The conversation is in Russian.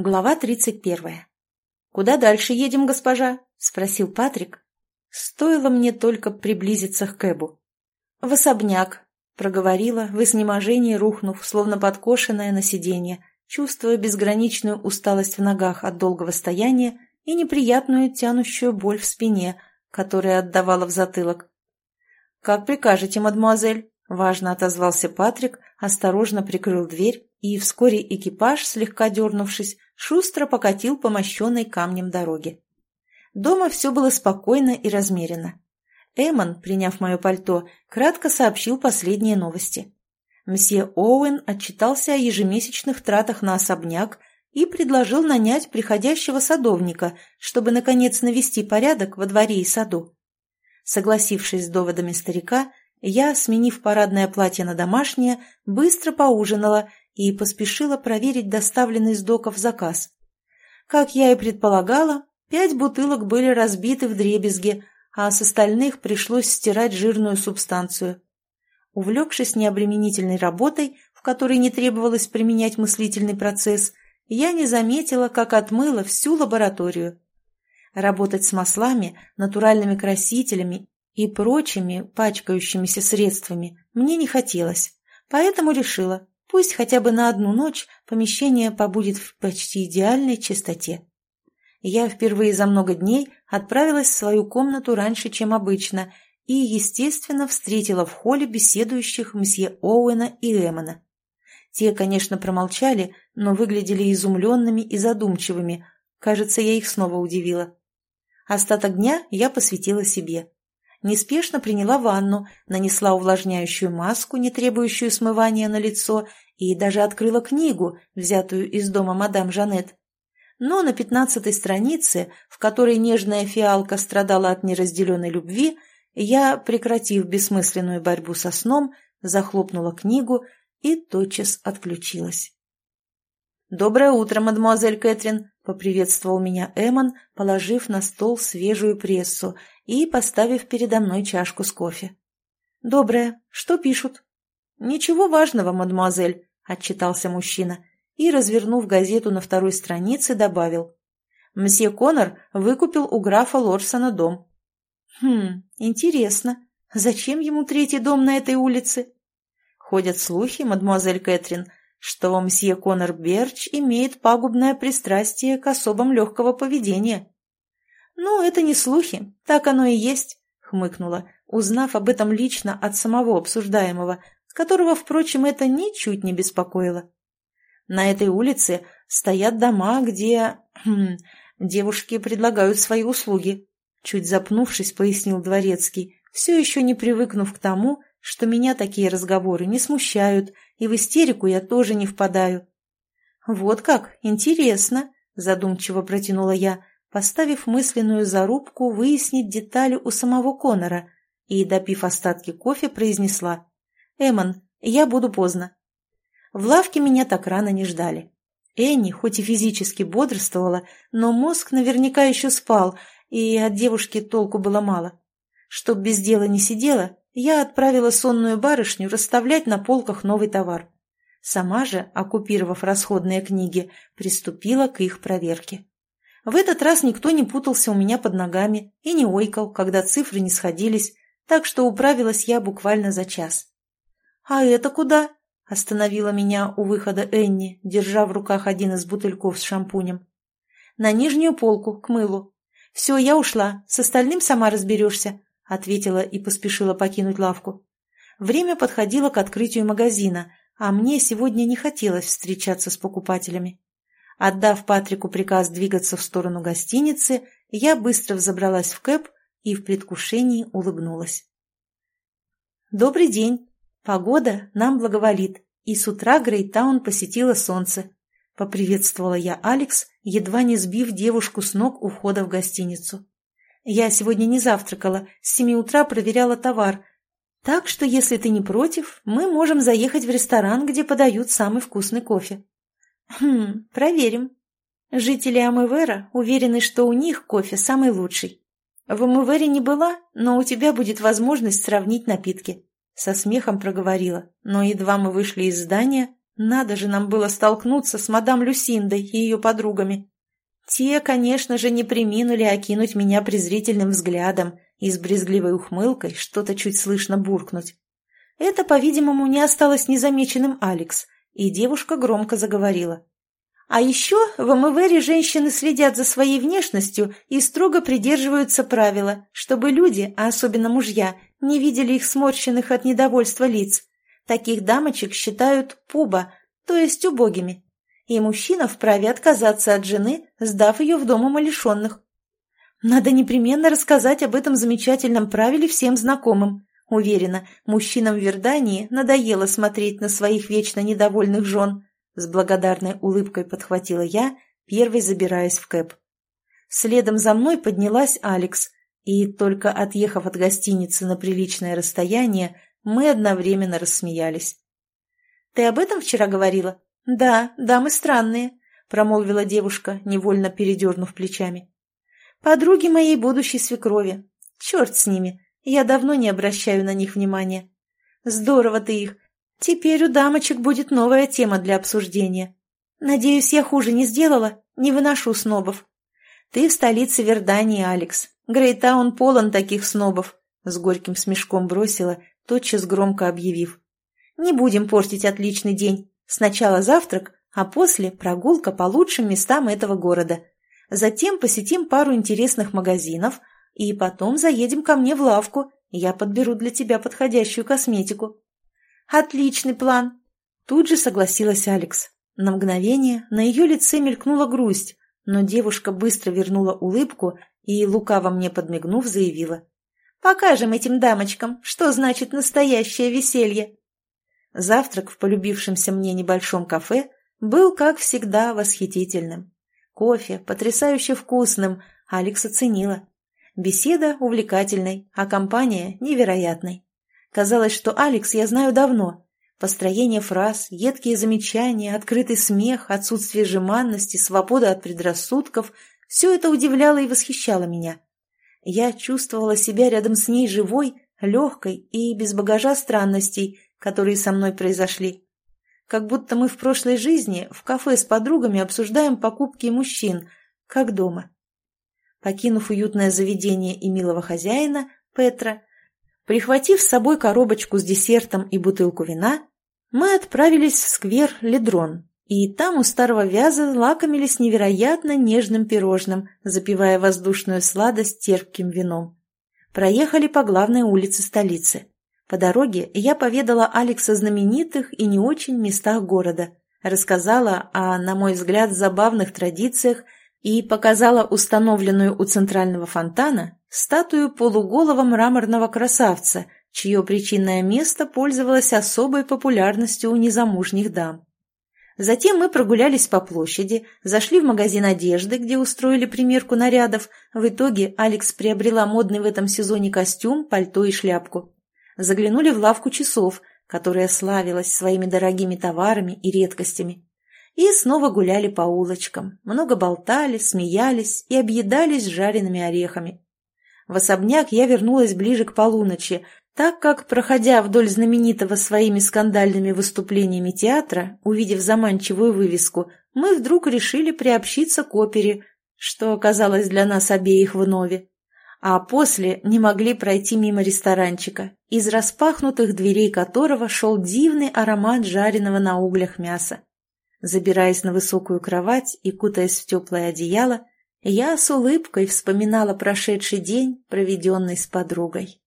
Глава тридцать первая. «Куда дальше едем, госпожа?» — спросил Патрик. Стоило мне только приблизиться к Кэбу. «В особняк», — проговорила, в изнеможении рухнув, словно подкошенная на сиденье, чувствуя безграничную усталость в ногах от долгого стояния и неприятную тянущую боль в спине, которая отдавала в затылок. «Как прикажете, мадемуазель?» — важно отозвался Патрик, осторожно прикрыл дверь, и вскоре экипаж, слегка дернувшись, шустро покатил по мощенной камнем дороге. Дома все было спокойно и размеренно. Эмон, приняв мое пальто, кратко сообщил последние новости. Мсье Оуэн отчитался о ежемесячных тратах на особняк и предложил нанять приходящего садовника, чтобы, наконец, навести порядок во дворе и саду. Согласившись с доводами старика, я, сменив парадное платье на домашнее, быстро поужинала и поспешила проверить доставленный с доков заказ. Как я и предполагала, пять бутылок были разбиты в дребезги, а с остальных пришлось стирать жирную субстанцию. Увлекшись необременительной работой, в которой не требовалось применять мыслительный процесс, я не заметила, как отмыла всю лабораторию. Работать с маслами, натуральными красителями и прочими пачкающимися средствами мне не хотелось, поэтому решила, пусть хотя бы на одну ночь помещение побудет в почти идеальной чистоте. Я впервые за много дней отправилась в свою комнату раньше, чем обычно, и, естественно, встретила в холле беседующих мсье Оуэна и Эммона. Те, конечно, промолчали, но выглядели изумленными и задумчивыми. Кажется, я их снова удивила. Остаток дня я посвятила себе неспешно приняла ванну, нанесла увлажняющую маску, не требующую смывания на лицо, и даже открыла книгу, взятую из дома мадам Жанет. Но на пятнадцатой странице, в которой нежная фиалка страдала от неразделенной любви, я, прекратив бессмысленную борьбу со сном, захлопнула книгу и тотчас отключилась. «Доброе утро, мадемуазель Кэтрин!» — поприветствовал меня Эмон, положив на стол свежую прессу и поставив передо мной чашку с кофе. «Доброе. Что пишут?» «Ничего важного, мадемуазель», — отчитался мужчина и, развернув газету на второй странице, добавил. «Мсье Коннор выкупил у графа Лорсона дом». «Хм, интересно. Зачем ему третий дом на этой улице?» Ходят слухи, мадемуазель Кэтрин, что мсье Конор Берч имеет пагубное пристрастие к особам легкого поведения. «Ну, это не слухи, так оно и есть», — хмыкнула, узнав об этом лично от самого обсуждаемого, которого, впрочем, это ничуть не беспокоило. На этой улице стоят дома, где... Хм, девушки предлагают свои услуги. Чуть запнувшись, пояснил Дворецкий, все еще не привыкнув к тому, что меня такие разговоры не смущают, и в истерику я тоже не впадаю. «Вот как, интересно», — задумчиво протянула я, поставив мысленную зарубку выяснить детали у самого Конора, и, допив остатки кофе, произнесла «Эмон, я буду поздно». В лавке меня так рано не ждали. Энни, хоть и физически бодрствовала, но мозг наверняка еще спал, и от девушки толку было мало. Чтоб без дела не сидела, я отправила сонную барышню расставлять на полках новый товар. Сама же, оккупировав расходные книги, приступила к их проверке. В этот раз никто не путался у меня под ногами и не ойкал, когда цифры не сходились, так что управилась я буквально за час. «А это куда?» – остановила меня у выхода Энни, держа в руках один из бутыльков с шампунем. «На нижнюю полку, к мылу. Все, я ушла, с остальным сама разберешься», ответила и поспешила покинуть лавку. Время подходило к открытию магазина, а мне сегодня не хотелось встречаться с покупателями. Отдав Патрику приказ двигаться в сторону гостиницы, я быстро взобралась в кэп и в предвкушении улыбнулась. «Добрый день! Погода нам благоволит, и с утра Грейтаун посетила солнце», — поприветствовала я Алекс, едва не сбив девушку с ног у входа в гостиницу. Я сегодня не завтракала, с семи утра проверяла товар. Так что, если ты не против, мы можем заехать в ресторан, где подают самый вкусный кофе. Хм, проверим. Жители Амывера уверены, что у них кофе самый лучший. В Амывере не была, но у тебя будет возможность сравнить напитки. Со смехом проговорила, но едва мы вышли из здания, Надо же нам было столкнуться с мадам Люсиндой и ее подругами. Те, конечно же, не приминули окинуть меня презрительным взглядом и с брезгливой ухмылкой что-то чуть слышно буркнуть. Это, по-видимому, не осталось незамеченным Алекс, и девушка громко заговорила. А еще в МВР женщины следят за своей внешностью и строго придерживаются правила, чтобы люди, а особенно мужья, не видели их сморщенных от недовольства лиц. Таких дамочек считают пуба, то есть убогими. И мужчина вправе отказаться от жены, сдав ее в дом умалишенных. Надо непременно рассказать об этом замечательном правиле всем знакомым. Уверена, мужчинам в Вердании надоело смотреть на своих вечно недовольных жен. С благодарной улыбкой подхватила я, первой забираясь в кэп. Следом за мной поднялась Алекс, и только отъехав от гостиницы на приличное расстояние, мы одновременно рассмеялись. «Ты об этом вчера говорила?» «Да, дамы странные», — промолвила девушка, невольно передернув плечами. «Подруги моей будущей свекрови. Черт с ними, я давно не обращаю на них внимания. Здорово ты их. Теперь у дамочек будет новая тема для обсуждения. Надеюсь, я хуже не сделала, не выношу снобов. Ты в столице Вердании, Алекс. Грейтаун полон таких снобов, — с горьким смешком бросила, тотчас громко объявив. Не будем портить отличный день. Сначала завтрак, а после прогулка по лучшим местам этого города. Затем посетим пару интересных магазинов, и потом заедем ко мне в лавку, я подберу для тебя подходящую косметику». «Отличный план!» Тут же согласилась Алекс. На мгновение на ее лице мелькнула грусть, но девушка быстро вернула улыбку и, лукаво мне подмигнув, заявила. «Покажем этим дамочкам, что значит настоящее веселье!» Завтрак в полюбившемся мне небольшом кафе был, как всегда, восхитительным. Кофе потрясающе вкусным, Алекс оценила. Беседа увлекательной, а компания невероятной. Казалось, что Алекс я знаю давно. Построение фраз, едкие замечания, открытый смех, отсутствие жеманности, свобода от предрассудков – все это удивляло и восхищало меня. Я чувствовала себя рядом с ней живой, легкой и без багажа странностей, которые со мной произошли. Как будто мы в прошлой жизни в кафе с подругами обсуждаем покупки мужчин, как дома. Покинув уютное заведение и милого хозяина, Петра, прихватив с собой коробочку с десертом и бутылку вина, мы отправились в сквер Ледрон, и там у старого вяза лакомились невероятно нежным пирожным, запивая воздушную сладость терпким вином. Проехали по главной улице столицы. По дороге я поведала Алекс о знаменитых и не очень местах города, рассказала о, на мой взгляд, забавных традициях – и показала установленную у центрального фонтана статую полуголого мраморного красавца, чье причинное место пользовалось особой популярностью у незамужних дам. Затем мы прогулялись по площади, зашли в магазин одежды, где устроили примерку нарядов. В итоге Алекс приобрела модный в этом сезоне костюм, пальто и шляпку. Заглянули в лавку часов, которая славилась своими дорогими товарами и редкостями и снова гуляли по улочкам, много болтали, смеялись и объедались жареными орехами. В особняк я вернулась ближе к полуночи, так как, проходя вдоль знаменитого своими скандальными выступлениями театра, увидев заманчивую вывеску, мы вдруг решили приобщиться к опере, что оказалось для нас обеих вновь. А после не могли пройти мимо ресторанчика, из распахнутых дверей которого шел дивный аромат жареного на углях мяса. Забираясь на высокую кровать и кутаясь в теплое одеяло, я с улыбкой вспоминала прошедший день, проведенный с подругой.